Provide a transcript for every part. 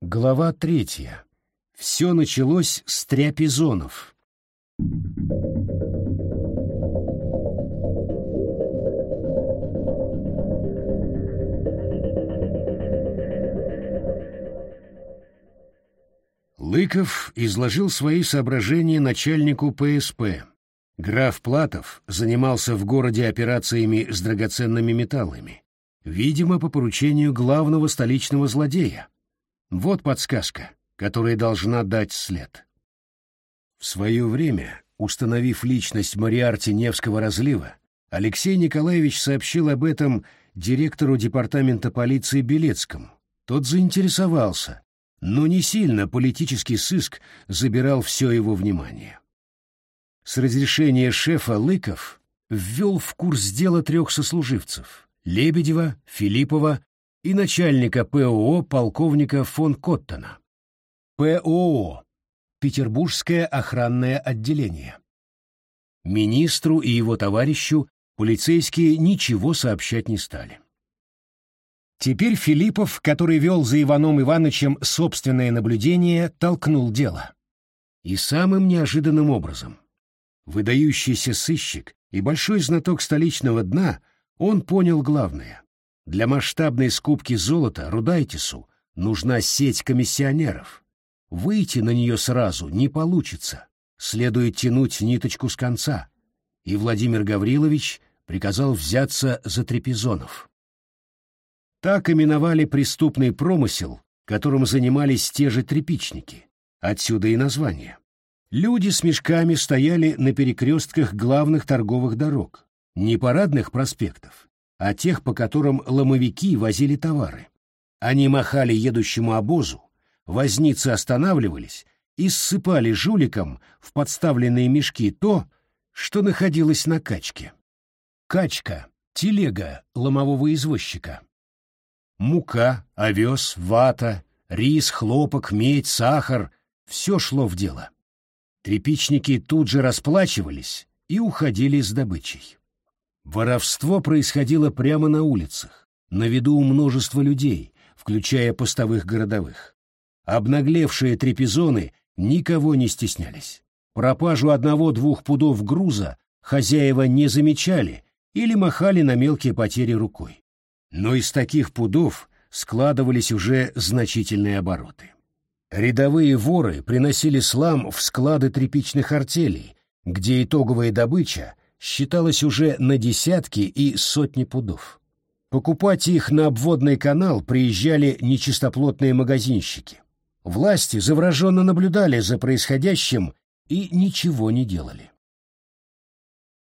Глава третья. Все началось с тряпизонов. Лыков изложил свои соображения начальнику ПСП. Граф Платов занимался в городе операциями с драгоценными металлами, видимо, по поручению главного столичного злодея. Вот подсказка, которая должна дать след. В свое время, установив личность Мариарти Невского разлива, Алексей Николаевич сообщил об этом директору департамента полиции Белецкому. Тот заинтересовался, но не сильно политический сыск забирал все его внимание. С разрешения шефа Лыков ввел в курс дела трех сослуживцев — Лебедева, Филиппова и начальника ПОО полковника фон Коттона. ПОО — Петербургское охранное отделение. Министру и его товарищу полицейские ничего сообщать не стали. Теперь Филиппов, который вел за Иваном Ивановичем собственное наблюдение, толкнул дело. И самым неожиданным образом. Выдающийся сыщик и большой знаток столичного дна, он понял главное. Для масштабной скупки золота Рудайтису нужна сеть комиссионеров. Выйти на нее сразу не получится. Следует тянуть ниточку с конца. И Владимир Гаврилович приказал взяться за трапезонов. Так именовали преступный промысел, которым занимались те же тряпичники. Отсюда и название. Люди с мешками стояли на перекрестках главных торговых дорог, не парадных проспектов, а тех, по которым ломовики возили товары. Они махали едущему обозу, возницы останавливались и ссыпали жуликам в подставленные мешки то, что находилось на качке. Качка — телега ломового извозчика. Мука, овес, вата, рис, хлопок, медь, сахар — все шло в дело. Трепичники тут же расплачивались и уходили с добычей. Воровство происходило прямо на улицах, на виду у множества людей, включая постовых городовых. Обнаглевшие трепезоны никого не стеснялись. Пропажу одного-двух пудов груза хозяева не замечали или махали на мелкие потери рукой. Но из таких пудов складывались уже значительные обороты. Рядовые воры приносили слам в склады тряпичных артелей, где итоговая добыча считалась уже на десятки и сотни пудов. Покупать их на обводный канал приезжали нечистоплотные магазинщики. Власти завраженно наблюдали за происходящим и ничего не делали.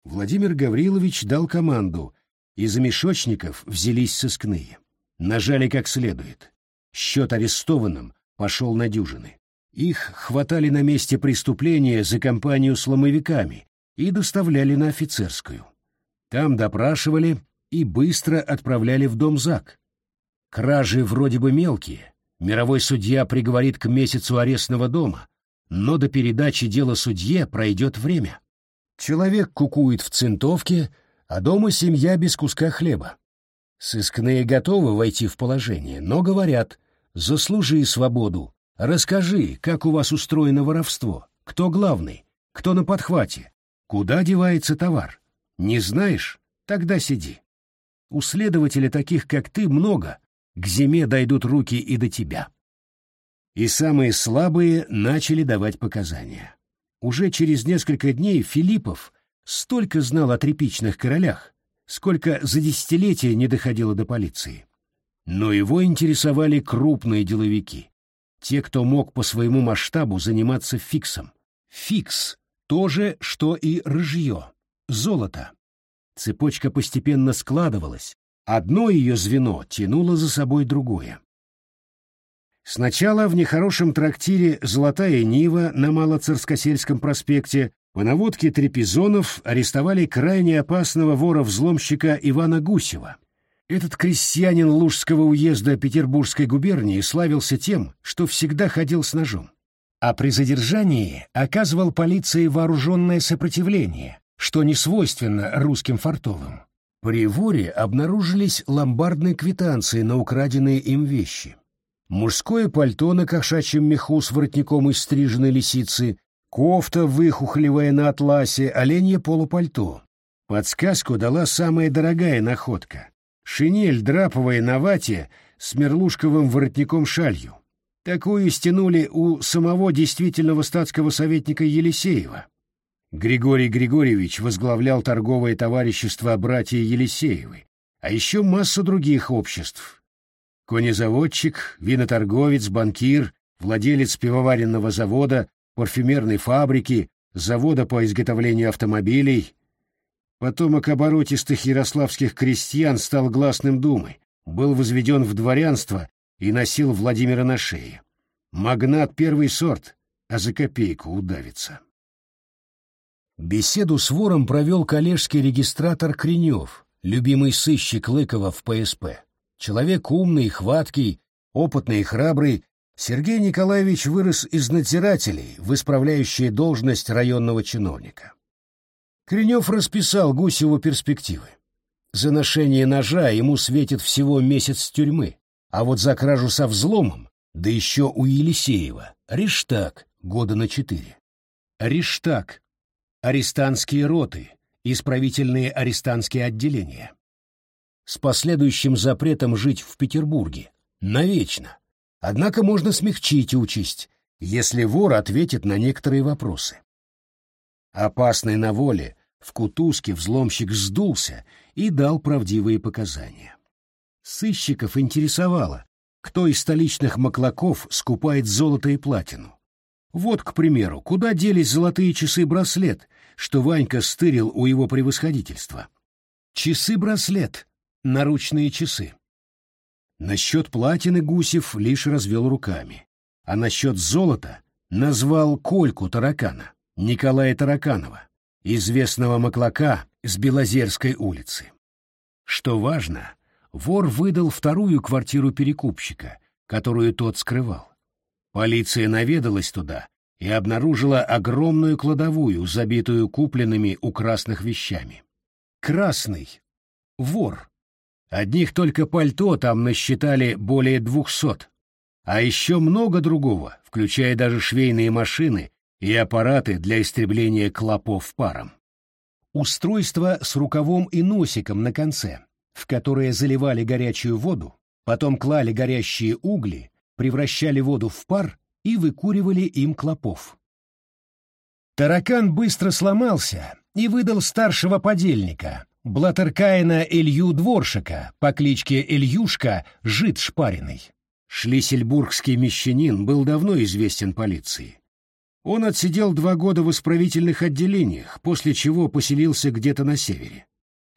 Владимир Гаврилович дал команду из мешочников взялись сыскные. Нажали как следует. Счет арестованным пошел на дюжины. Их хватали на месте преступления за компанию с ломовиками и доставляли на офицерскую. Там допрашивали и быстро отправляли в дом ЗАГ. Кражи вроде бы мелкие. Мировой судья приговорит к месяцу арестного дома, но до передачи дела судье пройдет время. Человек кукует в центовке, а дома семья без куска хлеба. Сыскные готовы войти в положение, но говорят, заслужи свободу, расскажи, как у вас устроено воровство, кто главный, кто на подхвате, куда девается товар. Не знаешь? Тогда сиди. У следователя таких, как ты, много, к зиме дойдут руки и до тебя. И самые слабые начали давать показания. Уже через несколько дней Филиппов столько знал о тряпичных королях, сколько за десятилетия не доходило до полиции. Но его интересовали крупные деловики, те, кто мог по своему масштабу заниматься фиксом. Фикс — то же, что и рыжье, золото. Цепочка постепенно складывалась, одно ее звено тянуло за собой другое. Сначала в нехорошем трактире «Золотая Нива» на Малоцарскосельском проспекте по наводке трепезонов арестовали крайне опасного вора-взломщика Ивана Гусева. Этот крестьянин Лужского уезда Петербургской губернии славился тем, что всегда ходил с ножом. А при задержании оказывал полиции вооруженное сопротивление, что не свойственно русским фартовым. При воре обнаружились ломбардные квитанции на украденные им вещи. мужское пальто на кошачьем меху с воротником из стриженной лисицы, кофта, выхухлевая на атласе, оленье полупальто. Подсказку дала самая дорогая находка — шинель драповая на вате с мерлушковым воротником-шалью. Такую стянули у самого действительного статского советника Елисеева. Григорий Григорьевич возглавлял торговое товарищество братья Елисеевы, а еще массу других обществ. Конезаводчик, виноторговец, банкир, владелец пивоваренного завода, парфюмерной фабрики, завода по изготовлению автомобилей. Потомок оборотистых ярославских крестьян стал гласным думы, был возведен в дворянство и носил Владимира на шее. Магнат первый сорт, а за копейку удавится. Беседу с вором провел коллежский регистратор Кренев, любимый сыщик Лыкова в ПСП. Человек умный, хваткий, опытный и храбрый, Сергей Николаевич вырос из надзирателей в исправляющие должность районного чиновника. Кренев расписал Гусеву перспективы. За ношение ножа ему светит всего месяц тюрьмы, а вот за кражу со взломом, да еще у Елисеева, рештаг года на четыре. Рештаг — арестантские роты, исправительные арестантские отделения. С последующим запретом жить в Петербурге. Навечно. Однако можно смягчить участь, если вор ответит на некоторые вопросы. Опасный на воле, в кутузке взломщик сдулся и дал правдивые показания. Сыщиков интересовало, кто из столичных маклаков скупает золото и платину. Вот, к примеру, куда делись золотые часы-браслет, что Ванька стырил у его превосходительства. Часы-браслет, наручные часы. Насчет платины Гусев лишь развел руками, а насчет золота назвал Кольку Таракана, Николая Тараканова, известного маклака с Белозерской улицы. Что важно, вор выдал вторую квартиру перекупщика, которую тот скрывал. Полиция наведалась туда и обнаружила огромную кладовую, забитую купленными у красных вещами. Красный. Вор. Одних только пальто там насчитали более двухсот, а еще много другого, включая даже швейные машины и аппараты для истребления клопов паром. Устройство с рукавом и носиком на конце, в которое заливали горячую воду, потом клали горящие угли, превращали воду в пар и выкуривали им клопов. Таракан быстро сломался и выдал старшего подельника, Блаттеркаина Илью Дворшика по кличке Ильюшка Жид Шпариной. Шлиссельбургский мещанин был давно известен полиции. Он отсидел два года в исправительных отделениях, после чего поселился где-то на севере.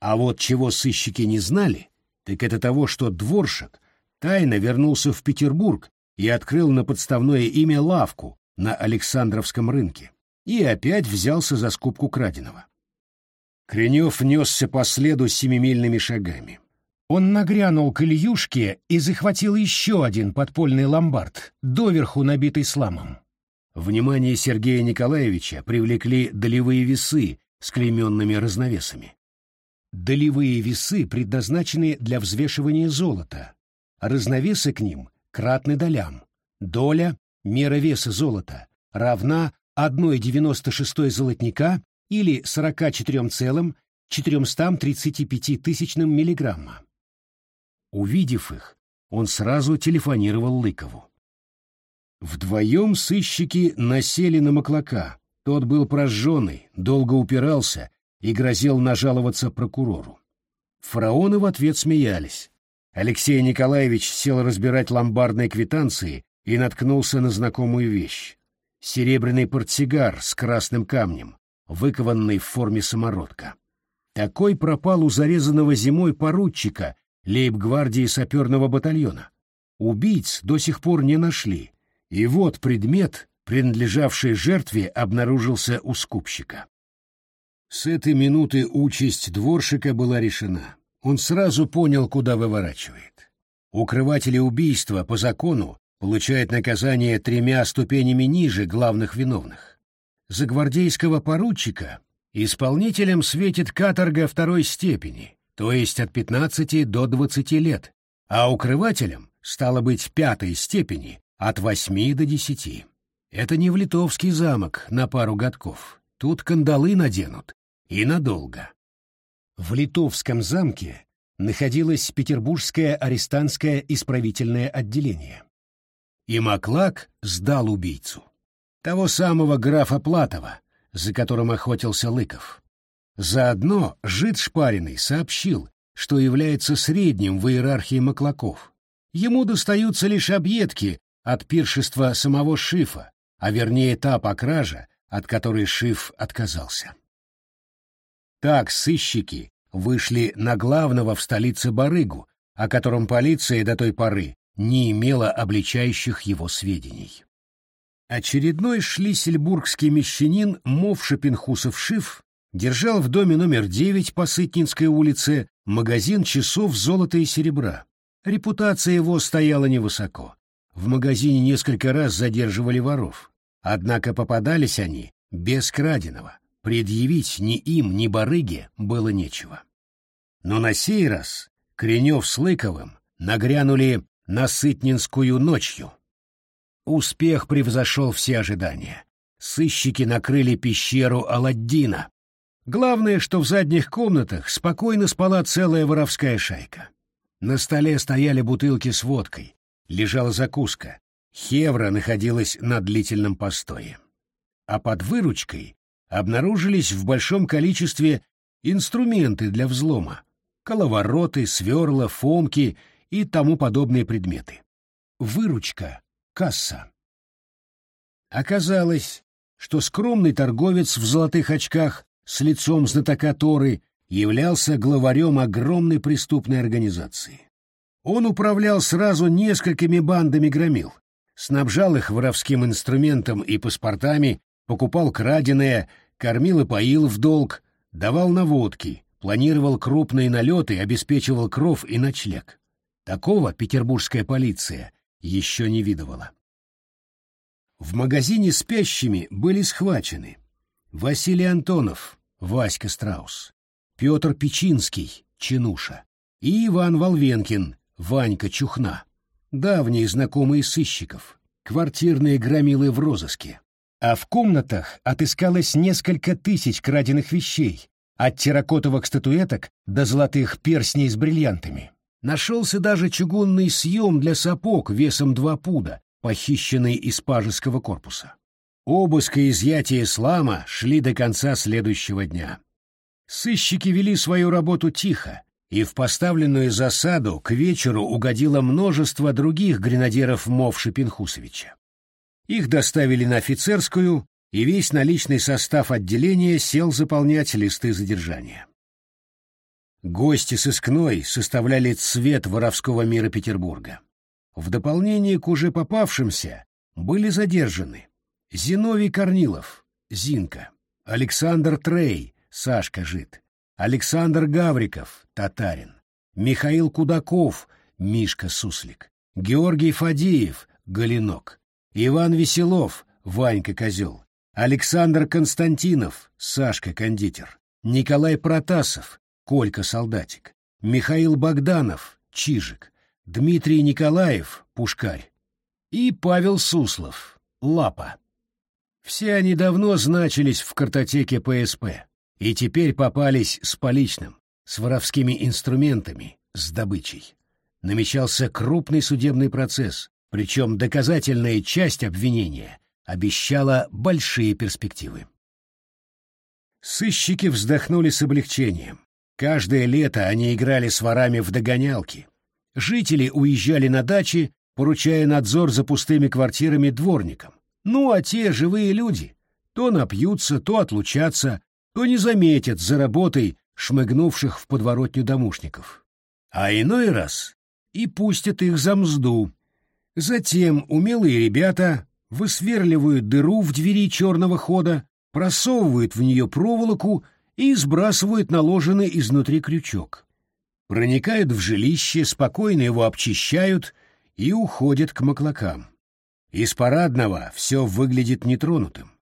А вот чего сыщики не знали, так это того, что Дворшик тайно вернулся в Петербург и открыл на подставное имя лавку на Александровском рынке и опять взялся за скупку краденого. Кренев несся по следу семимильными шагами. Он нагрянул к Ильюшке и захватил еще один подпольный ломбард, доверху набитый сламом. Внимание Сергея Николаевича привлекли долевые весы с клейменными разновесами. Долевые весы предназначены для взвешивания золота, разновесы к ним кратны долям. Доля, мера веса золота, равна 1,96 золотника или 44,435 тысячным миллиграмма. Увидев их, он сразу телефонировал Лыкову. Вдвоем сыщики насели на Маклака. Тот был прожженный, долго упирался и грозил нажаловаться прокурору. Фараоны в ответ смеялись. Алексей Николаевич сел разбирать ломбардные квитанции и наткнулся на знакомую вещь. Серебряный портсигар с красным камнем, выкованный в форме самородка. Такой пропал у зарезанного зимой поручика лейб-гвардии саперного батальона. Убийц до сих пор не нашли, и вот предмет, принадлежавший жертве, обнаружился у скупщика. С этой минуты участь дворщика была решена. Он сразу понял, куда выворачивает. Укрыватели убийства по закону получают наказание тремя ступенями ниже главных виновных. За гвардейского поручика исполнителям светит каторга второй степени, то есть от 15 до 20 лет, а укрывателям стало быть, пятой степени, от восьми до десяти. Это не в литовский замок на пару годков. Тут кандалы наденут. И надолго. В литовском замке находилось Петербургское арестантское исправительное отделение. И Маклак сдал убийцу. Того самого графа Платова, за которым охотился Лыков. Заодно жид Шпариный сообщил, что является средним в иерархии маклаков. Ему достаются лишь объедки от пиршества самого Шифа, а вернее та покража, от которой Шиф отказался. Так сыщики вышли на главного в столице барыгу, о котором полиция до той поры не имела обличающих его сведений. Очередной шлиссельбургский мещанин Мовша Пинхусов-Шиф держал в доме номер 9 по Сытнинской улице магазин часов золота и серебра. Репутация его стояла невысоко. В магазине несколько раз задерживали воров. Однако попадались они без краденого. Предъявить ни им, ни барыге было нечего. Но на сей раз Кренев с Лыковым нагрянули на Сытнинскую ночью. Успех превзошел все ожидания. Сыщики накрыли пещеру Аладдина. Главное, что в задних комнатах спокойно спала целая воровская шайка. На столе стояли бутылки с водкой, лежала закуска. Хевра находилась на длительном постое. А под выручкой обнаружились в большом количестве инструменты для взлома, коловороты, сверла, фомки и тому подобные предметы. Выручка, касса. Оказалось, что скромный торговец в золотых очках с лицом знатока Торы являлся главарем огромной преступной организации. Он управлял сразу несколькими бандами громил, снабжал их воровским инструментом и паспортами, покупал краденое, кормил и поил в долг, давал наводки, планировал крупные налеты, обеспечивал кров и ночлег. Такого петербургская полиция еще не видывала. В магазине спящими были схвачены Василий Антонов, Васька Страус, Петр Печинский, Чинуша, и Иван Волвенкин, Ванька Чухна, давние знакомые сыщиков, квартирные громилы в розыске. А в комнатах отыскалось несколько тысяч краденых вещей, от терракотовых статуэток до золотых перстней с бриллиантами. Нашелся даже чугунный съем для сапог весом два пуда, похищенный из пажеского корпуса. Обыск и изъятие слама шли до конца следующего дня. Сыщики вели свою работу тихо, и в поставленную засаду к вечеру угодило множество других гренадеров Мовши Пинхусовича. Их доставили на офицерскую, и весь наличный состав отделения сел заполнять листы задержания. Гости сыскной составляли цвет воровского мира Петербурга. В дополнение к уже попавшимся были задержаны Зиновий Корнилов, Зинка, Александр Трей, Сашка Жит, Александр Гавриков, Татарин, Михаил Кудаков, Мишка Суслик, Георгий Фадеев, Галинок, Иван Веселов, Ванька Козел, Александр Константинов, Сашка Кондитер, Николай Протасов, Колька Солдатик, Михаил Богданов, Чижик, Дмитрий Николаев, Пушкарь и Павел Суслов, Лапа. Все они давно значились в картотеке ПСП и теперь попались с поличным, с воровскими инструментами, с добычей. Намечался крупный судебный процесс, причем доказательная часть обвинения обещала большие перспективы. Сыщики вздохнули с облегчением. Каждое лето они играли с ворами в догонялки. Жители уезжали на дачи, поручая надзор за пустыми квартирами дворникам. Ну, а те живые люди то напьются, то отлучатся, то не заметят за работой шмыгнувших в подворотню домушников. А иной раз и пустят их за мзду. Затем умелые ребята высверливают дыру в двери черного хода, просовывают в нее проволоку и сбрасывают наложенный изнутри крючок. Проникают в жилище, спокойно его обчищают и уходят к маклакам. Из парадного все выглядит нетронутым.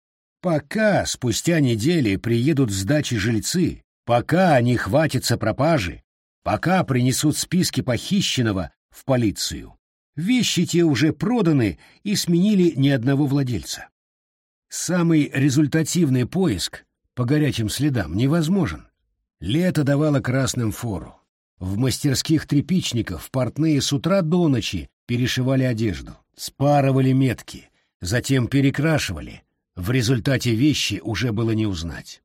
Пока спустя недели приедут с дачи жильцы, пока они хватятся пропажи, пока принесут списки похищенного в полицию, Вещи те уже проданы и сменили ни одного владельца. Самый результативный поиск по горячим следам невозможен. Лето давало красным фору. В мастерских тряпичников портные с утра до ночи перешивали одежду, спарывали метки, затем перекрашивали. В результате вещи уже было не узнать.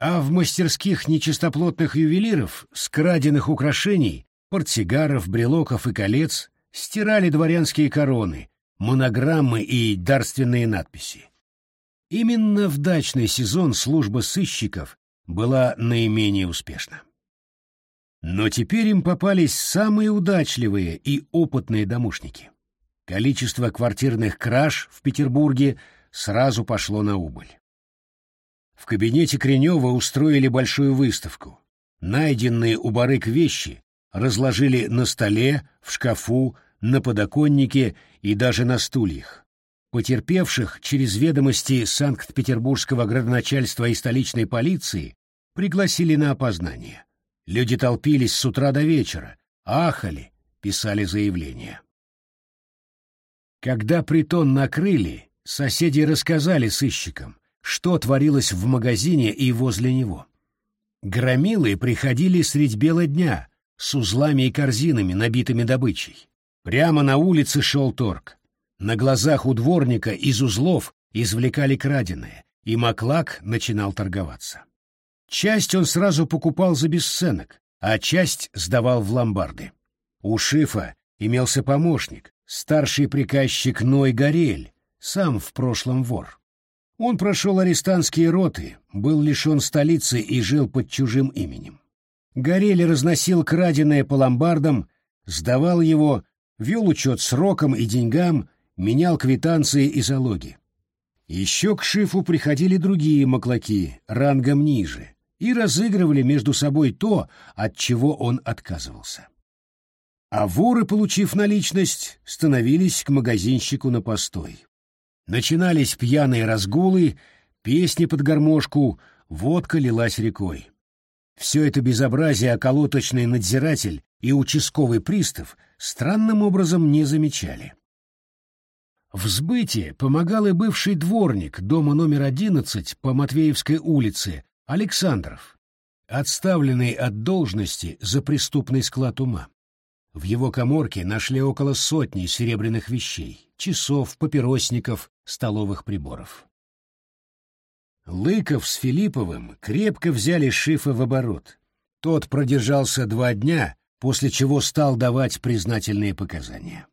А в мастерских нечистоплотных ювелиров с краденных украшений, портсигаров, брелоков и колец стирали дворянские короны, монограммы и дарственные надписи. Именно в дачный сезон служба сыщиков была наименее успешна. Но теперь им попались самые удачливые и опытные домушники. Количество квартирных краж в Петербурге сразу пошло на убыль. В кабинете Кренева устроили большую выставку. Найденные у барык вещи разложили на столе, в шкафу, на подоконнике и даже на стульях. Потерпевших через ведомости Санкт-Петербургского градоначальства и столичной полиции пригласили на опознание. Люди толпились с утра до вечера, ахали, писали заявления. Когда притон накрыли, соседи рассказали сыщикам, что творилось в магазине и возле него. Громилы приходили средь бела дня с узлами и корзинами, набитыми добычей. Прямо на улице шел торг. На глазах у дворника из узлов извлекали краденое, и Маклак начинал торговаться. Часть он сразу покупал за бесценок, а часть сдавал в ломбарды. У Шифа имелся помощник, старший приказчик Ной Горель, сам в прошлом вор. Он прошел арестантские роты, был лишен столицы и жил под чужим именем. Горель разносил краденое по ломбардам, сдавал его вел учет срокам и деньгам, менял квитанции и залоги. Еще к шифу приходили другие маклаки, рангом ниже, и разыгрывали между собой то, от чего он отказывался. А воры, получив наличность, становились к магазинщику на постой. Начинались пьяные разгулы, песни под гармошку, водка лилась рекой. Все это безобразие околоточный надзиратель и участковый пристав странным образом не замечали. В сбытии помогал и бывший дворник дома номер 11 по Матвеевской улице Александров, отставленный от должности за преступный склад ума. В его коморке нашли около сотни серебряных вещей, часов, папиросников, столовых приборов. Лыков с Филипповым крепко взяли Шифа в оборот. Тот продержался два дня, после чего стал давать признательные показания.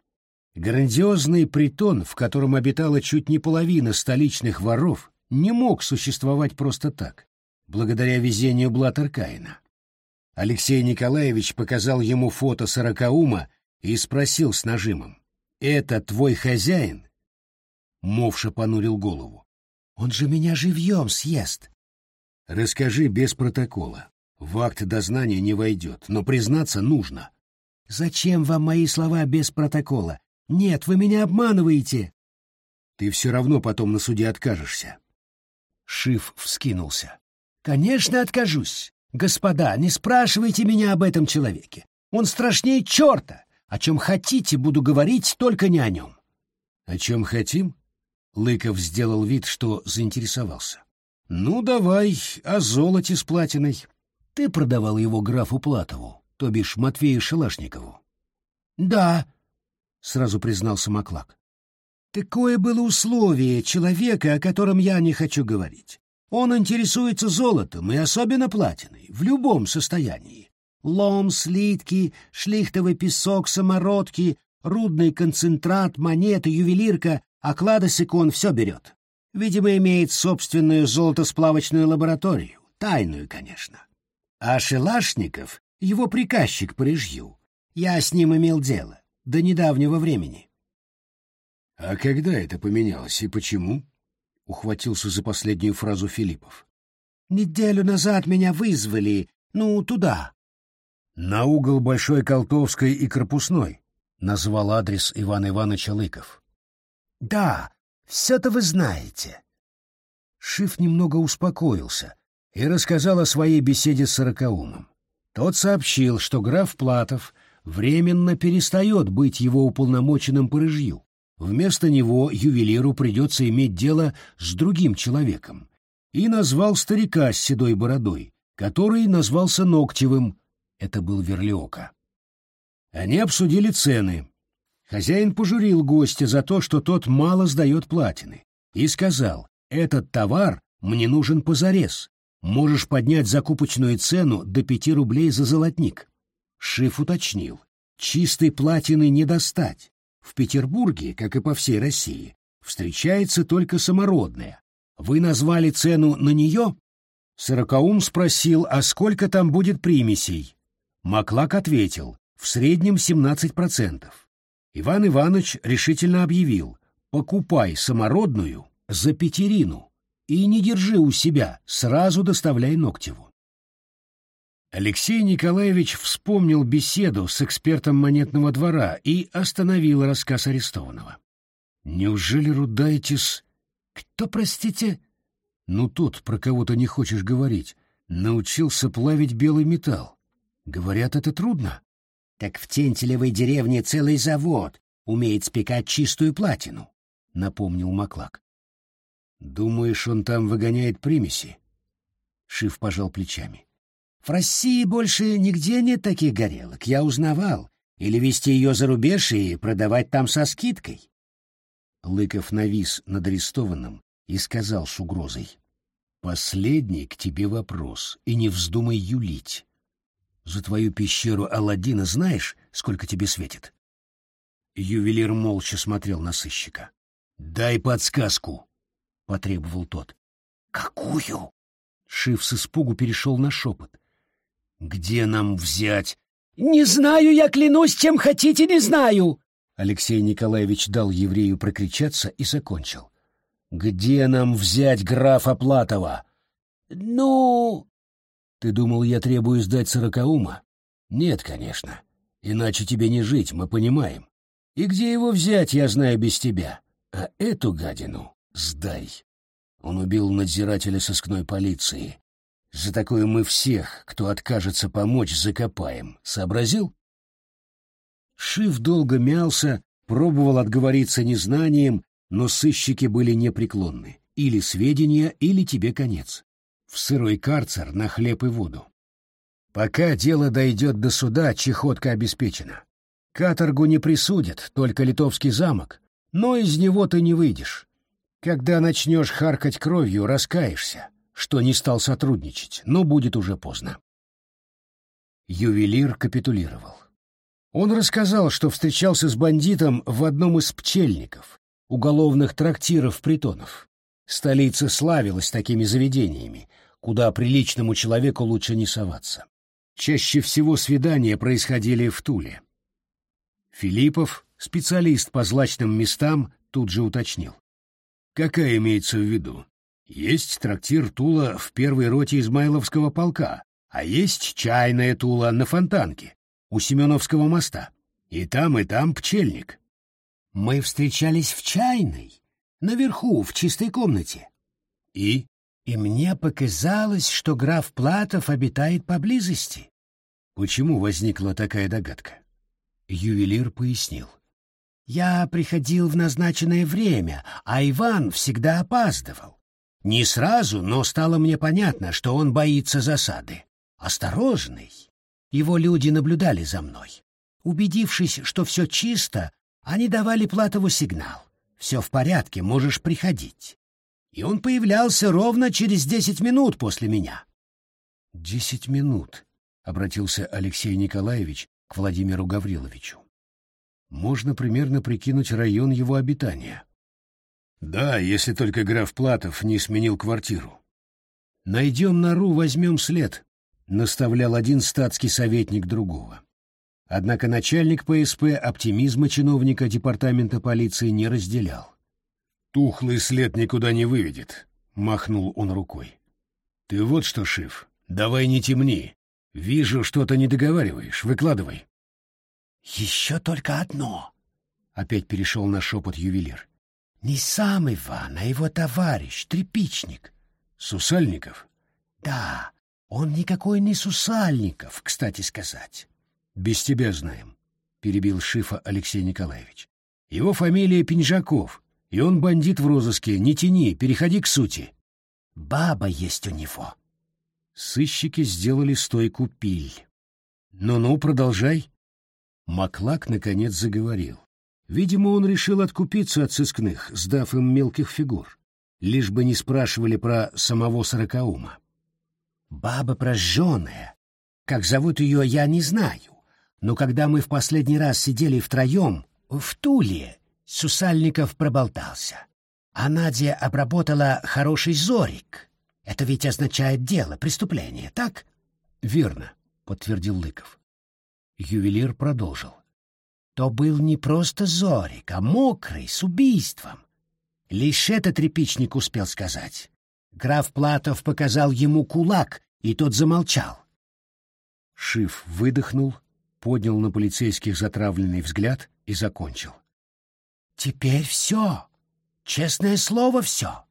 Грандиозный притон, в котором обитала чуть не половина столичных воров, не мог существовать просто так, благодаря везению Блаттеркаина. Алексей Николаевич показал ему фото сорокаума и спросил с нажимом, «Это твой хозяин?» Мовша понурил голову. «Он же меня живьем съест!» «Расскажи без протокола. В акт дознания не войдет, но признаться нужно. Зачем вам мои слова без протокола? Нет, вы меня обманываете. Ты все равно потом на суде откажешься. Шиф вскинулся. Конечно, откажусь. Господа, не спрашивайте меня об этом человеке. Он страшнее черта. О чем хотите, буду говорить, только не о нем. О чем хотим? Лыков сделал вид, что заинтересовался. Ну, давай о золоте с платиной. Ты продавал его графу Платову, то бишь Матвею Шелашникову? — Да, — сразу признался Маклак. — Такое было условие человека, о котором я не хочу говорить. Он интересуется золотом и особенно платиной, в любом состоянии. Лом, слитки, шлихтовый песок, самородки, рудный концентрат, монеты, ювелирка, оклады секон — все берет. Видимо, имеет собственную золотосплавочную лабораторию, тайную, конечно. А Шелашников — его приказчик по режью. Я с ним имел дело до недавнего времени. — А когда это поменялось и почему? — ухватился за последнюю фразу Филиппов. — Неделю назад меня вызвали, ну, туда. — На угол Большой Колтовской и Корпусной, — назвал адрес Ивана Ивановича Лыков. — Да, все-то вы знаете. Шиф немного успокоился, и рассказал о своей беседе с Сорокаумом. Тот сообщил, что граф Платов временно перестает быть его уполномоченным по рыжью. Вместо него ювелиру придется иметь дело с другим человеком. И назвал старика с седой бородой, который назвался Ногтевым. Это был Верлиока. Они обсудили цены. Хозяин пожурил гостя за то, что тот мало сдает платины, и сказал, «Этот товар мне нужен позарез. Можешь поднять закупочную цену до пяти рублей за золотник». Шиф уточнил, чистой платины не достать. В Петербурге, как и по всей России, встречается только самородная. Вы назвали цену на нее? Сорокаум спросил, а сколько там будет примесей? Маклак ответил, в среднем 17%. Иван Иванович решительно объявил, покупай самородную за пятерину и не держи у себя, сразу доставляй Ногтеву. Алексей Николаевич вспомнил беседу с экспертом монетного двора и остановил рассказ арестованного. «Неужели Рудайтис...» «Кто, простите?» «Ну тот, про кого то не хочешь говорить, научился плавить белый металл. Говорят, это трудно». «Так в Тентелевой деревне целый завод умеет спекать чистую платину», — напомнил Маклак. «Думаешь, он там выгоняет примеси?» Шиф пожал плечами. В России больше нигде нет таких горелок, я узнавал. Или везти ее за рубеж и продавать там со скидкой. Лыков навис над арестованным и сказал с угрозой. «Последний к тебе вопрос, и не вздумай юлить. За твою пещеру Аладдина знаешь, сколько тебе светит?» Ювелир молча смотрел на сыщика. «Дай подсказку», — потребовал тот. «Какую?» Шиф с испугу перешел на шепот. Где нам взять? Не знаю, я клянусь, чем хотите, не знаю. Алексей Николаевич дал еврею прокричаться и закончил. Где нам взять графа Платова? Ну... Ты думал, я требую сдать сорокаума? Нет, конечно. Иначе тебе не жить, мы понимаем. И где его взять, я знаю без тебя. А эту гадину сдай. Он убил надзирателя сыскной полиции. За такое мы всех, кто откажется помочь, закопаем. Сообразил? Шиф долго мялся, пробовал отговориться незнанием, но сыщики были непреклонны. Или сведения, или тебе конец. В сырой карцер на хлеб и воду. Пока дело дойдет до суда, чехотка обеспечена. Каторгу не присудят, только литовский замок, но из него ты не выйдешь. Когда начнешь харкать кровью, раскаешься что не стал сотрудничать, но будет уже поздно. Ювелир капитулировал. Он рассказал, что встречался с бандитом в одном из пчельников, уголовных трактиров-притонов. Столица славилась такими заведениями, куда приличному человеку лучше не соваться. Чаще всего свидания происходили в Туле. Филиппов, специалист по злачным местам, тут же уточнил. Какая имеется в виду? Есть трактир Тула в первой роте Измайловского полка, а есть чайная Тула на Фонтанке, у Семеновского моста. И там, и там пчельник. Мы встречались в чайной, наверху, в чистой комнате. И? И мне показалось, что граф Платов обитает поблизости. Почему возникла такая догадка? Ювелир пояснил. Я приходил в назначенное время, а Иван всегда опаздывал. Не сразу, но стало мне понятно, что он боится засады. Осторожный. Его люди наблюдали за мной. Убедившись, что все чисто, они давали Платову сигнал. «Все в порядке, можешь приходить». И он появлялся ровно через десять минут после меня. «Десять минут», — обратился Алексей Николаевич к Владимиру Гавриловичу. «Можно примерно прикинуть район его обитания». Да, если только граф Платов не сменил квартиру. Найдем нору, возьмем след, наставлял один статский советник другого. Однако начальник ПСП оптимизма чиновника департамента полиции не разделял. «Тухлый след никуда не выведет», — махнул он рукой. «Ты вот что, Шиф, давай не темни. Вижу, что-то не договариваешь. Выкладывай». «Еще только одно», — опять перешел на шепот ювелир. Не сам Иван, а его товарищ, трепичник. Сусальников? Да, он никакой не Сусальников, кстати сказать. Без тебя знаем, — перебил Шифа Алексей Николаевич. Его фамилия Пинжаков, и он бандит в розыске. Не тяни, переходи к сути. Баба есть у него. Сыщики сделали стойку пиль. Ну-ну, продолжай. Маклак наконец заговорил. Видимо, он решил откупиться от сыскных, сдав им мелких фигур, лишь бы не спрашивали про самого Сорокаума. Баба прожженная. Как зовут ее, я не знаю. Но когда мы в последний раз сидели втроем в Туле, Сусальников проболтался. А Надя обработала хороший зорик. Это ведь означает дело, преступление, так? Верно, подтвердил Лыков. Ювелир продолжил. То был не просто зорик, а мокрый, с убийством. Лишь этот трепичник успел сказать. Граф Платов показал ему кулак, и тот замолчал. Шиф выдохнул, поднял на полицейских затравленный взгляд и закончил. «Теперь все. Честное слово, все.